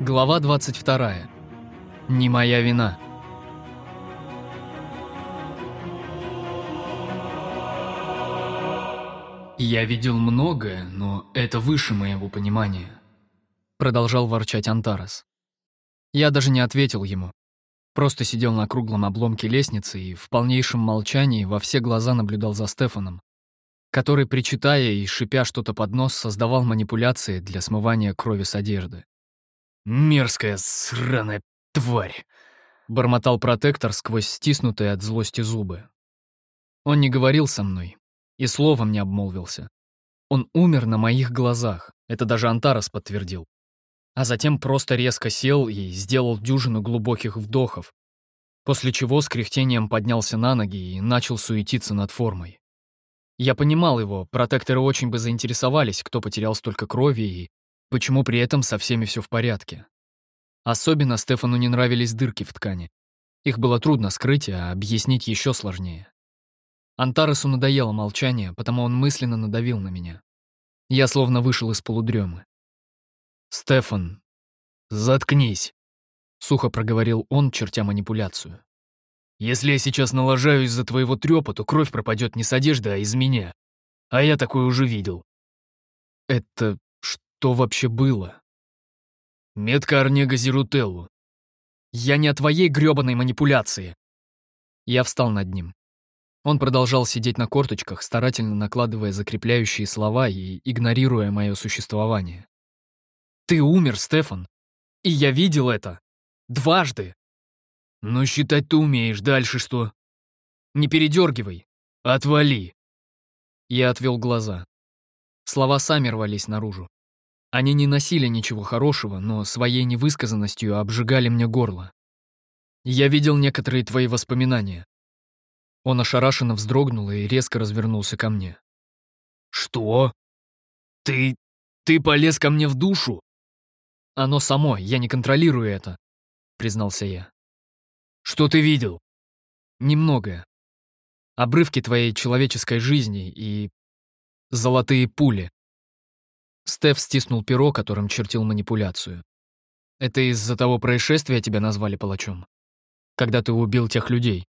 Глава 22. Не моя вина. «Я видел многое, но это выше моего понимания», — продолжал ворчать Антарес. Я даже не ответил ему. Просто сидел на круглом обломке лестницы и в полнейшем молчании во все глаза наблюдал за Стефаном, который, причитая и шипя что-то под нос, создавал манипуляции для смывания крови с одежды. «Мерзкая сраная тварь!» — бормотал протектор сквозь стиснутые от злости зубы. Он не говорил со мной и словом не обмолвился. Он умер на моих глазах, это даже Антарас подтвердил а затем просто резко сел и сделал дюжину глубоких вдохов, после чего с кряхтением поднялся на ноги и начал суетиться над формой. Я понимал его, протекторы очень бы заинтересовались, кто потерял столько крови и почему при этом со всеми все в порядке. Особенно Стефану не нравились дырки в ткани. Их было трудно скрыть, а объяснить еще сложнее. Антаресу надоело молчание, потому он мысленно надавил на меня. Я словно вышел из полудремы. «Стефан, заткнись», — сухо проговорил он, чертя манипуляцию. «Если я сейчас налажаю из-за твоего трёпа, то кровь пропадет не с одежды, а из меня. А я такое уже видел». «Это что вообще было?» «Метка Арнега Зерутеллу». «Я не о твоей грёбаной манипуляции». Я встал над ним. Он продолжал сидеть на корточках, старательно накладывая закрепляющие слова и игнорируя мое существование. Ты умер, Стефан. И я видел это. Дважды. Ну, считать ты умеешь. Дальше что? Не передергивай. Отвали. Я отвел глаза. Слова сами рвались наружу. Они не носили ничего хорошего, но своей невысказанностью обжигали мне горло. Я видел некоторые твои воспоминания. Он ошарашенно вздрогнул и резко развернулся ко мне. «Что? Ты... ты полез ко мне в душу?» Оно само, я не контролирую это», — признался я. «Что ты видел?» «Немногое. Обрывки твоей человеческой жизни и... золотые пули». Стеф стиснул перо, которым чертил манипуляцию. «Это из-за того происшествия тебя назвали палачом? Когда ты убил тех людей?»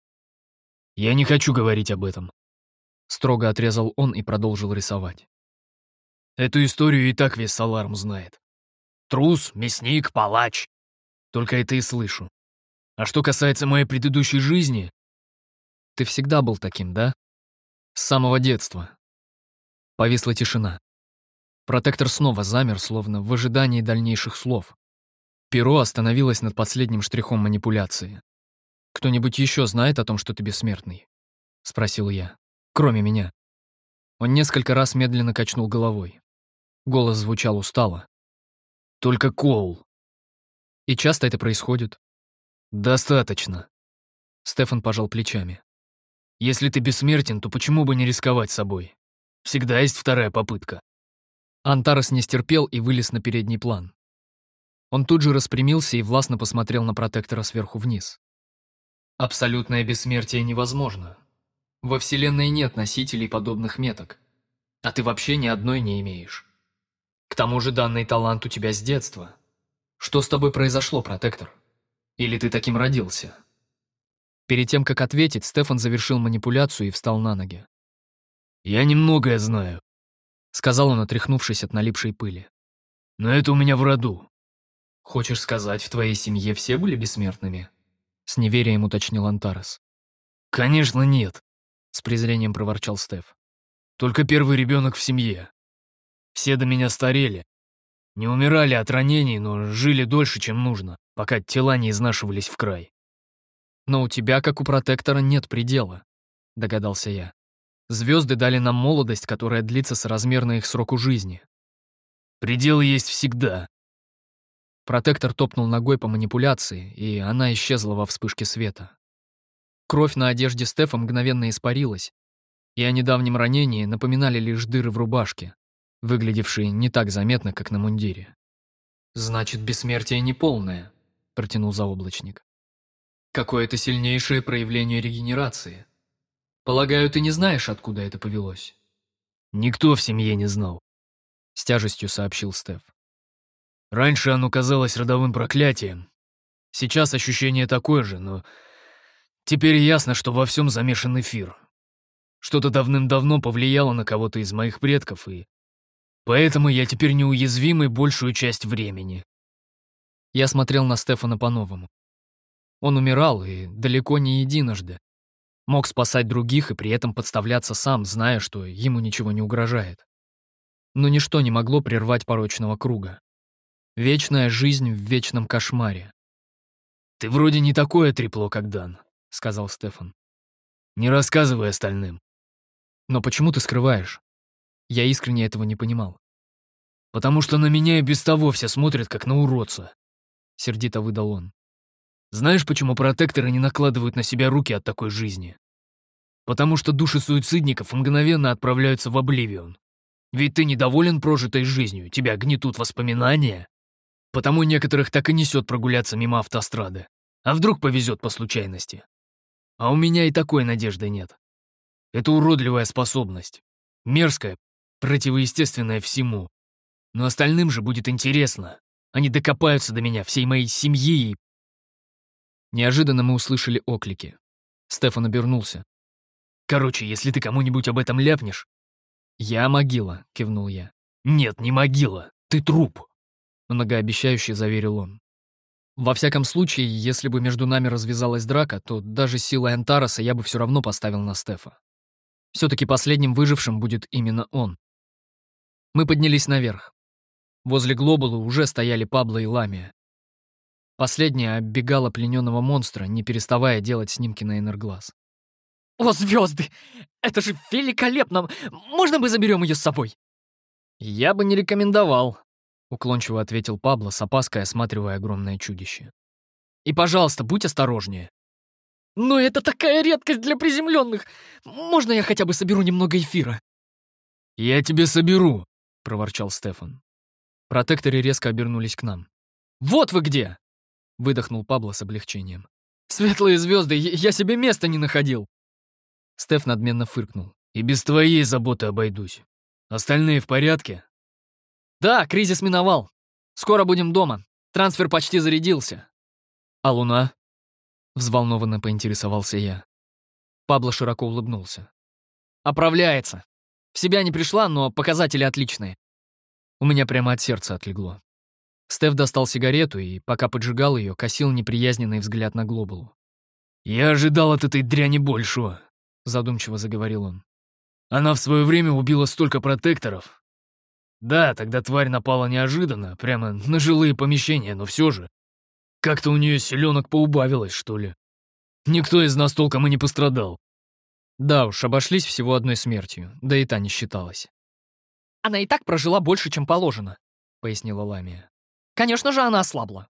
«Я не хочу говорить об этом», — строго отрезал он и продолжил рисовать. «Эту историю и так весь Саларм знает. Трус, мясник, палач. Только это и слышу. А что касается моей предыдущей жизни... Ты всегда был таким, да? С самого детства. Повисла тишина. Протектор снова замер, словно в ожидании дальнейших слов. Перо остановилось над последним штрихом манипуляции. «Кто-нибудь еще знает о том, что ты бессмертный?» — спросил я. «Кроме меня». Он несколько раз медленно качнул головой. Голос звучал устало. Только Коул. И часто это происходит? Достаточно. Стефан пожал плечами. Если ты бессмертен, то почему бы не рисковать собой? Всегда есть вторая попытка. Антарес не стерпел и вылез на передний план. Он тут же распрямился и властно посмотрел на протектора сверху вниз. Абсолютное бессмертие невозможно. Во Вселенной нет носителей подобных меток. А ты вообще ни одной не имеешь. К тому же данный талант у тебя с детства. Что с тобой произошло, протектор? Или ты таким родился?» Перед тем, как ответить, Стефан завершил манипуляцию и встал на ноги. «Я немногое знаю», — сказал он, отряхнувшись от налипшей пыли. «Но это у меня в роду». «Хочешь сказать, в твоей семье все были бессмертными?» — с неверием уточнил Антарес. «Конечно нет», — с презрением проворчал Стеф. «Только первый ребенок в семье. Все до меня старели. Не умирали от ранений, но жили дольше, чем нужно, пока тела не изнашивались в край. «Но у тебя, как у протектора, нет предела», — догадался я. «Звезды дали нам молодость, которая длится соразмерно их сроку жизни». «Предел есть всегда». Протектор топнул ногой по манипуляции, и она исчезла во вспышке света. Кровь на одежде Стефа мгновенно испарилась, и о недавнем ранении напоминали лишь дыры в рубашке, выглядевший не так заметно, как на мундире. «Значит, бессмертие неполное», — протянул заоблачник. «Какое-то сильнейшее проявление регенерации. Полагаю, ты не знаешь, откуда это повелось?» «Никто в семье не знал», — с тяжестью сообщил Стеф. Раньше оно казалось родовым проклятием. Сейчас ощущение такое же, но теперь ясно, что во всем замешан эфир. Что-то давным-давно повлияло на кого-то из моих предков, и поэтому я теперь неуязвимый большую часть времени. Я смотрел на Стефана по-новому. Он умирал, и далеко не единожды. Мог спасать других и при этом подставляться сам, зная, что ему ничего не угрожает. Но ничто не могло прервать порочного круга. Вечная жизнь в вечном кошмаре. «Ты вроде не такое трепло, как Дан», — сказал Стефан. «Не рассказывай остальным». «Но почему ты скрываешь?» Я искренне этого не понимал. «Потому что на меня и без того все смотрят, как на уродца», — сердито выдал он. «Знаешь, почему протекторы не накладывают на себя руки от такой жизни? Потому что души суицидников мгновенно отправляются в обливион. Ведь ты недоволен прожитой жизнью, тебя гнетут воспоминания. Потому некоторых так и несет прогуляться мимо автострады. А вдруг повезет по случайности? А у меня и такой надежды нет. Это уродливая способность. Мерзкая, противоестественная всему. Но остальным же будет интересно. Они докопаются до меня, всей моей семьи и... Неожиданно мы услышали оклики. Стефан обернулся. «Короче, если ты кому-нибудь об этом ляпнешь...» «Я могила», — кивнул я. «Нет, не могила. Ты труп», — многообещающе заверил он. Во всяком случае, если бы между нами развязалась драка, то даже силой Антараса я бы все равно поставил на Стефа. Все-таки последним выжившим будет именно он. Мы поднялись наверх. Возле глобула уже стояли Пабло и Ламия. Последняя оббегала плененного монстра, не переставая делать снимки на энерглаз. «О, звезды! Это же великолепно! Можно мы заберем ее с собой?» «Я бы не рекомендовал», — уклончиво ответил Пабло, с опаской осматривая огромное чудище. «И, пожалуйста, будь осторожнее». «Но это такая редкость для приземленных! Можно я хотя бы соберу немного эфира?» «Я тебе соберу», — проворчал Стефан. Протекторы резко обернулись к нам. «Вот вы где!» — выдохнул Пабло с облегчением. «Светлые звезды, я себе места не находил!» Стеф надменно фыркнул. «И без твоей заботы обойдусь. Остальные в порядке?» «Да, кризис миновал. Скоро будем дома. Трансфер почти зарядился». «А луна?» — взволнованно поинтересовался я. Пабло широко улыбнулся. «Оправляется. В себя не пришла, но показатели отличные. У меня прямо от сердца отлегло. Стеф достал сигарету и, пока поджигал ее, косил неприязненный взгляд на глобулу. «Я ожидал от этой дряни большего», — задумчиво заговорил он. «Она в свое время убила столько протекторов. Да, тогда тварь напала неожиданно, прямо на жилые помещения, но все же. Как-то у нее селенок поубавилось, что ли. Никто из нас толком и не пострадал». Да уж, обошлись всего одной смертью, да и та не считалась. «Она и так прожила больше, чем положено», — пояснила Ламия. «Конечно же, она ослабла.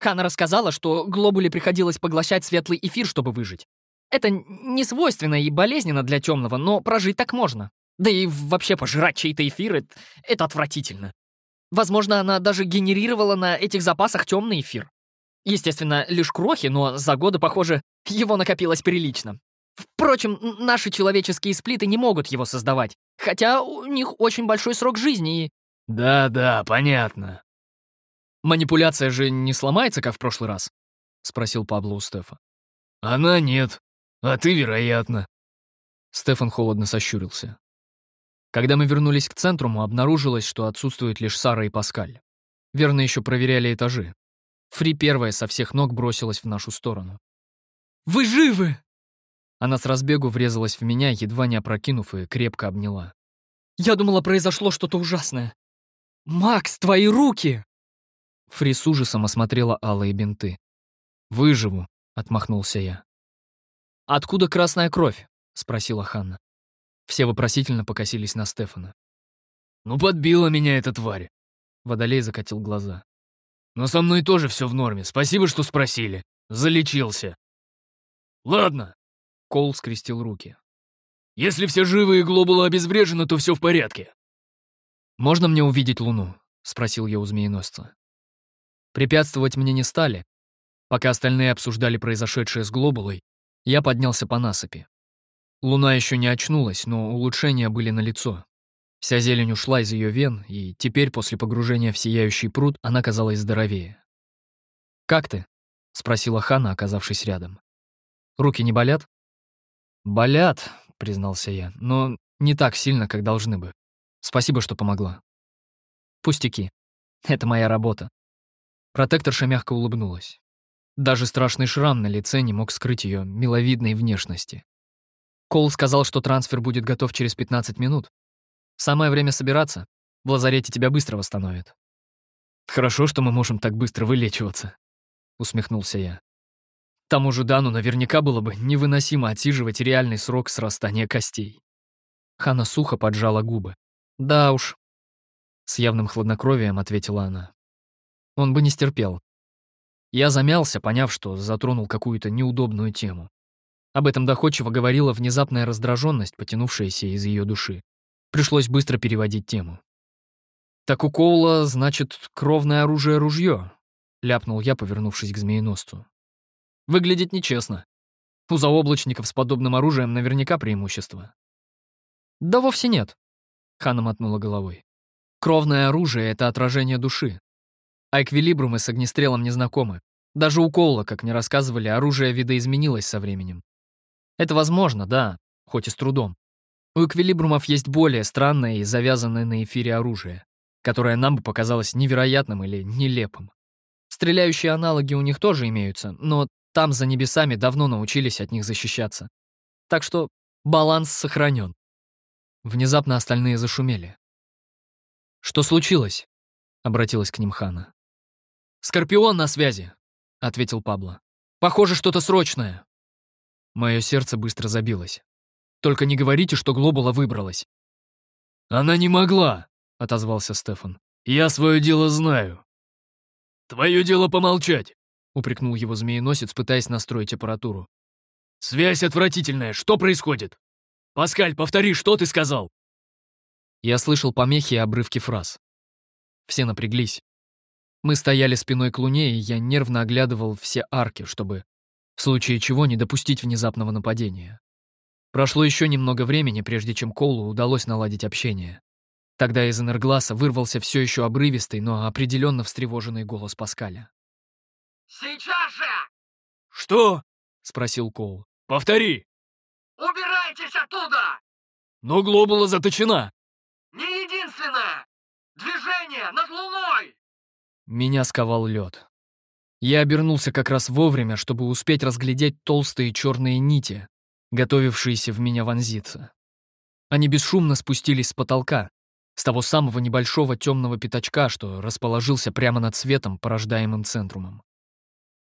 Хана рассказала, что глобуле приходилось поглощать светлый эфир, чтобы выжить. Это не свойственно и болезненно для темного, но прожить так можно. Да и вообще пожирать чей-то эфир это отвратительно. Возможно, она даже генерировала на этих запасах темный эфир. Естественно, лишь крохи, но за годы, похоже, его накопилось прилично. Впрочем, наши человеческие сплиты не могут его создавать, хотя у них очень большой срок жизни и... «Да-да, понятно». «Манипуляция же не сломается, как в прошлый раз?» — спросил Пабло у Стефа. «Она нет. А ты, вероятно». Стефан холодно сощурился. Когда мы вернулись к центруму, обнаружилось, что отсутствуют лишь Сара и Паскаль. Верно, еще проверяли этажи. Фри первая со всех ног бросилась в нашу сторону. «Вы живы!» Она с разбегу врезалась в меня, едва не опрокинув и крепко обняла. «Я думала, произошло что-то ужасное. Макс, твои руки!» Фри с ужасом осмотрела алые бинты. «Выживу», — отмахнулся я. «Откуда красная кровь?» — спросила Ханна. Все вопросительно покосились на Стефана. «Ну, подбила меня эта тварь!» Водолей закатил глаза. «Но со мной тоже все в норме. Спасибо, что спросили. Залечился». «Ладно!» — Коул скрестил руки. «Если все живы и глобула обезврежены, то все в порядке». «Можно мне увидеть Луну?» — спросил я у змееносца. Препятствовать мне не стали. Пока остальные обсуждали произошедшее с глобулой, я поднялся по насыпи. Луна еще не очнулась, но улучшения были налицо. Вся зелень ушла из ее вен, и теперь, после погружения в сияющий пруд, она казалась здоровее. «Как ты?» — спросила Хана, оказавшись рядом. «Руки не болят?» «Болят», — признался я, — «но не так сильно, как должны бы. Спасибо, что помогла». «Пустяки. Это моя работа». Протекторша мягко улыбнулась. Даже страшный шрам на лице не мог скрыть ее миловидной внешности. Кол сказал, что трансфер будет готов через 15 минут. Самое время собираться. В лазарете тебя быстро восстановят. Хорошо, что мы можем так быстро вылечиваться, усмехнулся я. Тому же Дану наверняка было бы невыносимо отсиживать реальный срок срастания костей. Хана сухо поджала губы. Да уж. С явным хладнокровием ответила она. Он бы не стерпел. Я замялся, поняв, что затронул какую-то неудобную тему. Об этом доходчиво говорила внезапная раздраженность, потянувшаяся из ее души. Пришлось быстро переводить тему. «Так у Коула, значит, кровное оружие ружье», — ляпнул я, повернувшись к змееносцу. «Выглядит нечестно. У заоблачников с подобным оружием наверняка преимущество». «Да вовсе нет», — Хана мотнула головой. «Кровное оружие — это отражение души. А эквилибрумы с огнестрелом не знакомы. Даже у Коула, как мне рассказывали, оружие видоизменилось со временем. Это возможно, да, хоть и с трудом. У эквилибрумов есть более странное и завязанное на эфире оружие, которое нам бы показалось невероятным или нелепым. Стреляющие аналоги у них тоже имеются, но там за небесами давно научились от них защищаться. Так что баланс сохранен. Внезапно остальные зашумели. «Что случилось?» — обратилась к ним Хана. «Скорпион на связи», — ответил Пабло. «Похоже, что-то срочное». Мое сердце быстро забилось. Только не говорите, что Глобула выбралась». «Она не могла», — отозвался Стефан. «Я свое дело знаю». «Твое дело помолчать», — упрекнул его змееносец, пытаясь настроить аппаратуру. «Связь отвратительная. Что происходит? Паскаль, повтори, что ты сказал?» Я слышал помехи и обрывки фраз. Все напряглись. Мы стояли спиной к луне, и я нервно оглядывал все арки, чтобы в случае чего не допустить внезапного нападения. Прошло еще немного времени, прежде чем Коулу удалось наладить общение. Тогда из энергласа вырвался все еще обрывистый, но определенно встревоженный голос Паскаля. «Сейчас же!» «Что?» — спросил Коул. «Повтори!» «Убирайтесь оттуда!» «Но глобула заточена!» «Не единственное! Движение над луной!» Меня сковал лед. Я обернулся как раз вовремя, чтобы успеть разглядеть толстые черные нити, готовившиеся в меня вонзиться. Они бесшумно спустились с потолка, с того самого небольшого темного пятачка, что расположился прямо над светом, порождаемым центрумом.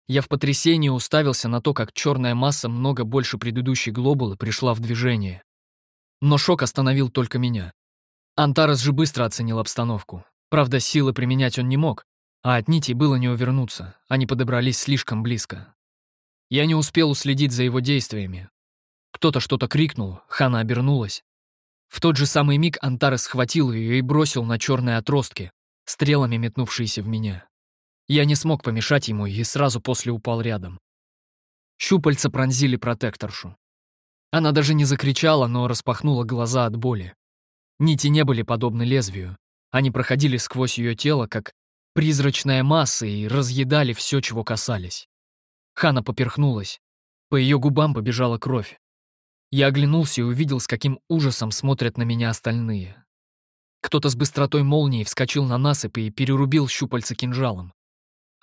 Я в потрясении уставился на то, как черная масса много больше предыдущей глобулы пришла в движение. Но шок остановил только меня. Антарес же быстро оценил обстановку. Правда, силы применять он не мог, а от нитей было не увернуться, они подобрались слишком близко. Я не успел уследить за его действиями, кто-то что-то крикнул, Хана обернулась. В тот же самый миг Антарес схватил ее и бросил на черные отростки, стрелами метнувшиеся в меня. Я не смог помешать ему и сразу после упал рядом. Щупальца пронзили протекторшу. Она даже не закричала, но распахнула глаза от боли. Нити не были подобны лезвию. Они проходили сквозь ее тело, как призрачная масса, и разъедали все, чего касались. Хана поперхнулась. По ее губам побежала кровь. Я оглянулся и увидел, с каким ужасом смотрят на меня остальные. Кто-то с быстротой молнии вскочил на насыпь и перерубил щупальца кинжалом.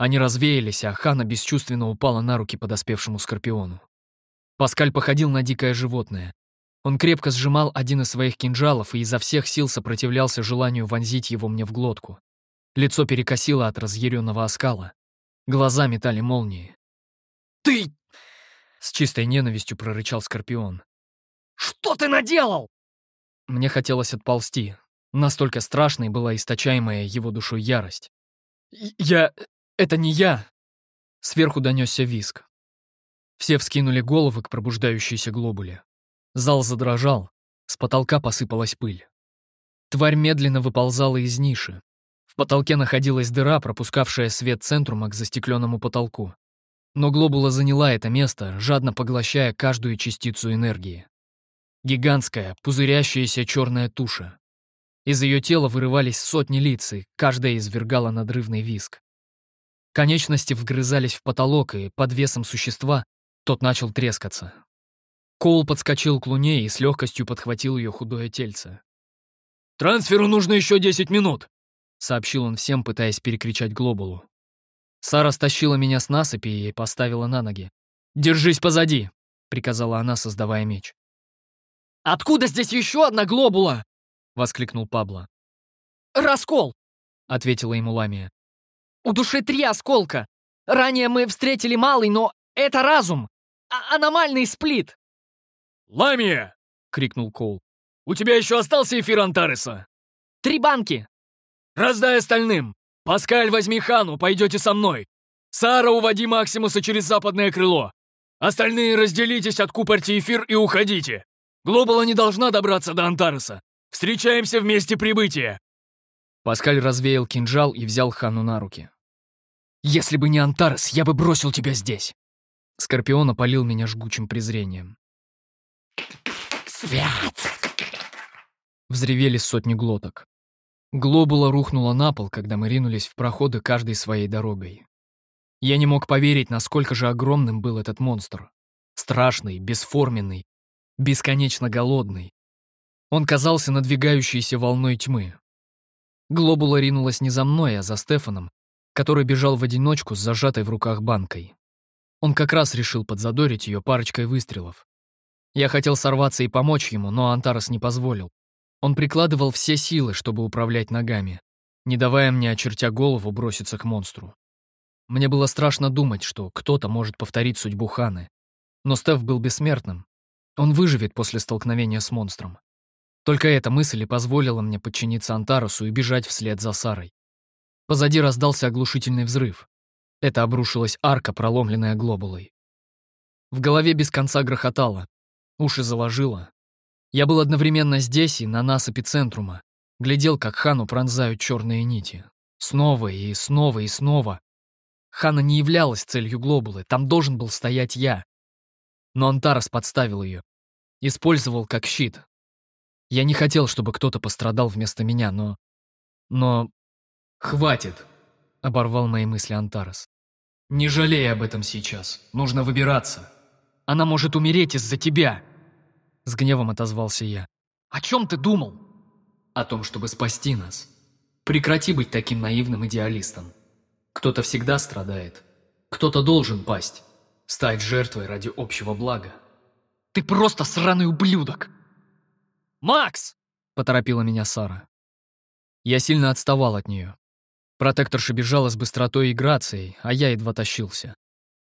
Они развеялись, а Хана бесчувственно упала на руки подоспевшему Скорпиону. Паскаль походил на дикое животное. Он крепко сжимал один из своих кинжалов и изо всех сил сопротивлялся желанию вонзить его мне в глотку. Лицо перекосило от разъяренного оскала. Глаза метали молнии. «Ты!» — с чистой ненавистью прорычал Скорпион. Что ты наделал?» Мне хотелось отползти. Настолько страшной была источаемая его душой ярость. «Я... это не я!» Сверху донесся виск. Все вскинули головы к пробуждающейся глобуле. Зал задрожал, с потолка посыпалась пыль. Тварь медленно выползала из ниши. В потолке находилась дыра, пропускавшая свет центрума к застекленному потолку. Но глобула заняла это место, жадно поглощая каждую частицу энергии. Гигантская, пузырящаяся черная туша. Из ее тела вырывались сотни лиц, и каждая извергала надрывный виск. Конечности вгрызались в потолок, и под весом существа тот начал трескаться. Коул подскочил к луне и с легкостью подхватил ее худое тельце. «Трансферу нужно еще 10 минут», — сообщил он всем, пытаясь перекричать глобулу. Сара стащила меня с насыпи и поставила на ноги. «Держись позади!» — приказала она, создавая меч. «Откуда здесь еще одна глобула?» — воскликнул Пабло. «Раскол!» — ответила ему Ламия. «У души три осколка. Ранее мы встретили малый, но это разум. А аномальный сплит». «Ламия!» — крикнул Коул. «У тебя еще остался эфир Антареса?» «Три банки!» «Раздай остальным! Паскаль, возьми Хану, пойдете со мной! Сара, уводи Максимуса через западное крыло! Остальные разделитесь, откупорьте эфир и уходите! Глобала не должна добраться до Антареса! Встречаемся в месте прибытия!» Паскаль развеял кинжал и взял Хану на руки. «Если бы не Антарес, я бы бросил тебя здесь!» Скорпион опалил меня жгучим презрением. «Свят!» Взревели сотни глоток. Глобула рухнула на пол, когда мы ринулись в проходы каждой своей дорогой. Я не мог поверить, насколько же огромным был этот монстр. Страшный, бесформенный, бесконечно голодный. Он казался надвигающейся волной тьмы. Глобула ринулась не за мной, а за Стефаном, который бежал в одиночку с зажатой в руках банкой. Он как раз решил подзадорить ее парочкой выстрелов. Я хотел сорваться и помочь ему, но Антарес не позволил. Он прикладывал все силы, чтобы управлять ногами, не давая мне, очертя голову, броситься к монстру. Мне было страшно думать, что кто-то может повторить судьбу Ханы. Но Стеф был бессмертным. Он выживет после столкновения с монстром. Только эта мысль и позволила мне подчиниться Антарусу и бежать вслед за Сарой. Позади раздался оглушительный взрыв. Это обрушилась арка, проломленная глобулой. В голове без конца грохотало, уши заложило. Я был одновременно здесь и на нас эпицентрума. Глядел, как Хану пронзают черные нити. Снова и снова и снова. Хана не являлась целью глобулы, там должен был стоять я. Но Антарас подставил ее. Использовал как щит. Я не хотел, чтобы кто-то пострадал вместо меня, но... Но... «Хватит!» — оборвал мои мысли Антарас. «Не жалей об этом сейчас. Нужно выбираться. Она может умереть из-за тебя!» С гневом отозвался я. «О чем ты думал?» «О том, чтобы спасти нас. Прекрати быть таким наивным идеалистом. Кто-то всегда страдает. Кто-то должен пасть. Стать жертвой ради общего блага. Ты просто сраный ублюдок! «Макс!» — поторопила меня Сара. Я сильно отставал от нее. Протекторша бежала с быстротой и грацией, а я едва тащился.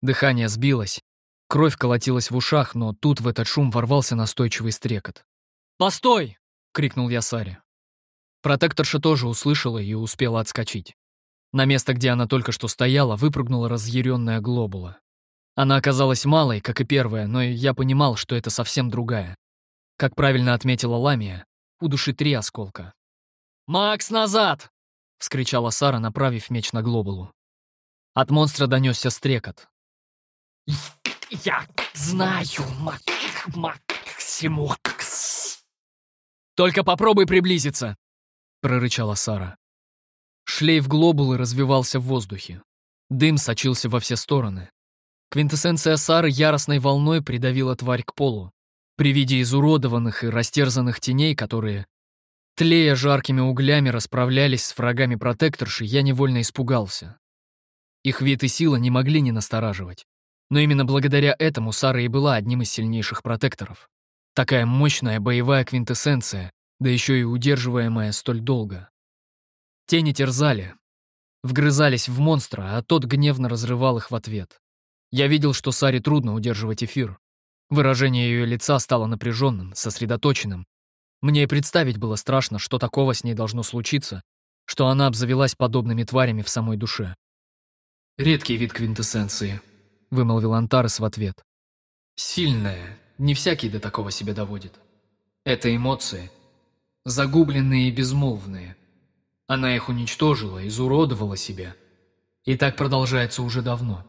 Дыхание сбилось, кровь колотилась в ушах, но тут в этот шум ворвался настойчивый стрекот. «Постой!» — крикнул я Саре. Протекторша тоже услышала и успела отскочить. На место, где она только что стояла, выпрыгнула разъяренная глобула. Она оказалась малой, как и первая, но я понимал, что это совсем другая. Как правильно отметила Ламия, у души три осколка. «Макс, назад!» — вскричала Сара, направив меч на глобулу. От монстра донесся стрекот. «Я знаю, Мак... Максимукс!» «Только попробуй приблизиться!» — прорычала Сара. Шлейф глобулы развивался в воздухе. Дым сочился во все стороны. Квинтэссенция Сары яростной волной придавила тварь к полу. При виде изуродованных и растерзанных теней, которые, тлея жаркими углями, расправлялись с врагами протекторши, я невольно испугался. Их вид и сила не могли не настораживать. Но именно благодаря этому Сара и была одним из сильнейших протекторов. Такая мощная боевая квинтэссенция, да еще и удерживаемая столь долго. Тени терзали, вгрызались в монстра, а тот гневно разрывал их в ответ. Я видел, что Саре трудно удерживать эфир. Выражение ее лица стало напряженным, сосредоточенным. Мне и представить было страшно, что такого с ней должно случиться, что она обзавелась подобными тварями в самой душе. «Редкий вид квинтэссенции», — вымолвил Антарес в ответ. «Сильная, не всякий до такого себя доводит. Это эмоции, загубленные и безмолвные. Она их уничтожила, изуродовала себя. И так продолжается уже давно.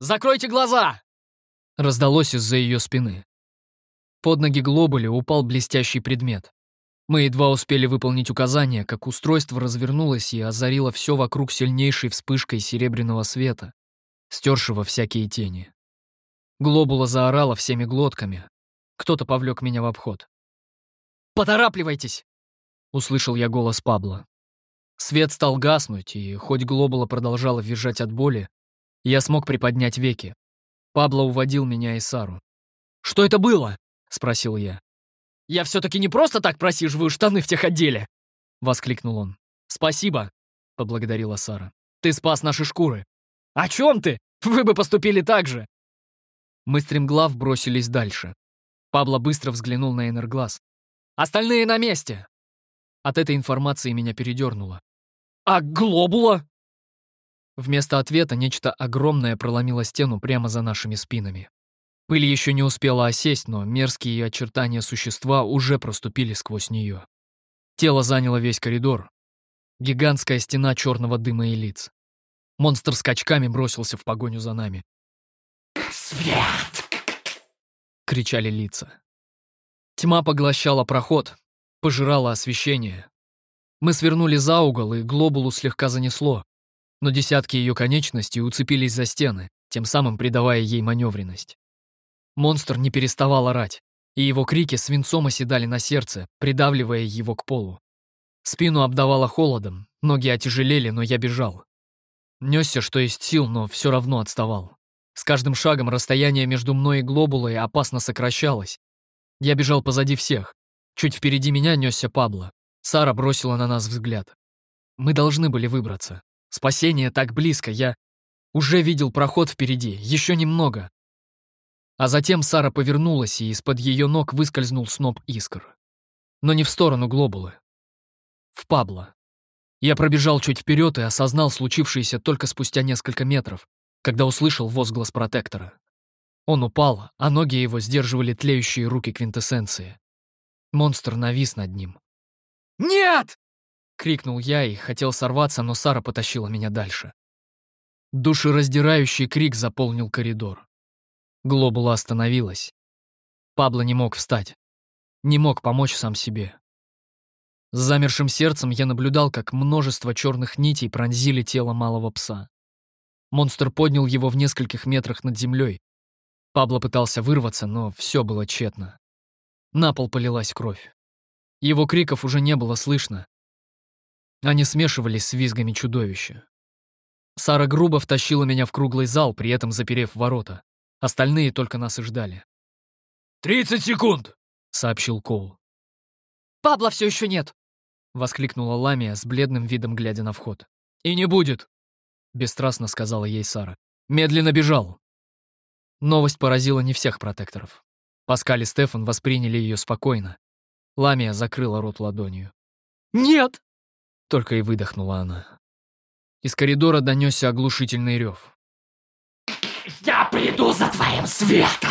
«Закройте глаза!» Раздалось из-за ее спины. Под ноги глобуля упал блестящий предмет. Мы едва успели выполнить указание, как устройство развернулось и озарило все вокруг сильнейшей вспышкой серебряного света, стершего всякие тени. Глобула заорала всеми глотками. Кто-то повлек меня в обход. «Поторапливайтесь!» — услышал я голос Пабло. Свет стал гаснуть, и хоть глобула продолжала визжать от боли, я смог приподнять веки. Пабло уводил меня и Сару. «Что это было?» — спросил я. «Я все-таки не просто так просиживаю штаны в тех отделе!» — воскликнул он. «Спасибо!» — поблагодарила Сара. «Ты спас наши шкуры!» «О чем ты? Вы бы поступили так же!» Мы стремглав бросились дальше. Пабло быстро взглянул на Энерглаз. «Остальные на месте!» От этой информации меня передернуло. «А глобула?» Вместо ответа нечто огромное проломило стену прямо за нашими спинами. Пыль еще не успела осесть, но мерзкие очертания существа уже проступили сквозь нее. Тело заняло весь коридор. Гигантская стена черного дыма и лиц. Монстр скачками бросился в погоню за нами. «Свет!» — кричали лица. Тьма поглощала проход, пожирала освещение. Мы свернули за угол, и глобулу слегка занесло, но десятки ее конечностей уцепились за стены, тем самым придавая ей маневренность. Монстр не переставал орать, и его крики свинцом оседали на сердце, придавливая его к полу. Спину обдавало холодом, ноги отяжелели, но я бежал. Несся, что есть сил, но все равно отставал. С каждым шагом расстояние между мной и глобулой опасно сокращалось. Я бежал позади всех. Чуть впереди меня несся Пабло. Сара бросила на нас взгляд. Мы должны были выбраться. Спасение так близко, я уже видел проход впереди, еще немного. А затем Сара повернулась, и из-под ее ног выскользнул сноп искр. Но не в сторону глобулы. В Пабло. Я пробежал чуть вперед и осознал случившееся только спустя несколько метров, когда услышал возглас протектора. Он упал, а ноги его сдерживали тлеющие руки квинтэссенции. Монстр навис над ним. «Нет!» — крикнул я и хотел сорваться, но Сара потащила меня дальше. Душераздирающий крик заполнил коридор. Глобула остановилась. Пабло не мог встать. Не мог помочь сам себе. С замершим сердцем я наблюдал, как множество черных нитей пронзили тело малого пса. Монстр поднял его в нескольких метрах над землей. Пабло пытался вырваться, но все было тщетно. На пол полилась кровь. Его криков уже не было слышно. Они смешивались с визгами чудовища. Сара грубо втащила меня в круглый зал, при этом заперев ворота. Остальные только нас и ждали. «Тридцать секунд!» — сообщил Коул. «Пабло все еще нет!» — воскликнула Ламия с бледным видом, глядя на вход. «И не будет!» — бесстрастно сказала ей Сара. «Медленно бежал!» Новость поразила не всех протекторов. Паскаль и Стефан восприняли ее спокойно. Ламия закрыла рот ладонью. «Нет!» — только и выдохнула она. Из коридора донесся оглушительный рев. «Я приду за твоим светом!»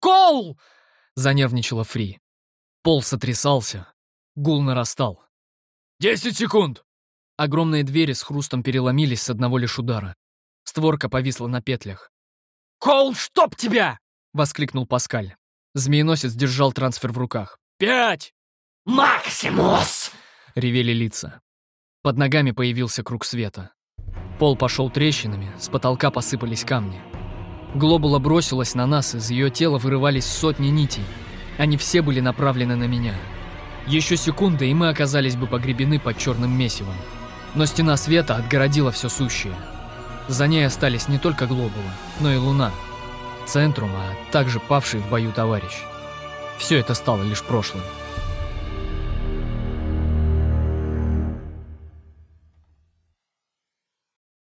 «Коул!» — занервничала Фри. Пол сотрясался. Гул нарастал. «Десять секунд!» Огромные двери с хрустом переломились с одного лишь удара. Створка повисла на петлях. «Коул, чтоб тебя!» — воскликнул Паскаль. Змееносец держал трансфер в руках. «Пять!» «Максимус!» — ревели лица. Под ногами появился круг света. Пол пошел трещинами, с потолка посыпались камни. Глобула бросилась на нас, из ее тела вырывались сотни нитей. Они все были направлены на меня. Еще секунда, и мы оказались бы погребены под черным месивом. Но стена света отгородила все сущее. За ней остались не только глобула, но и луна, центрум, а также павший в бою товарищ. Все это стало лишь прошлым.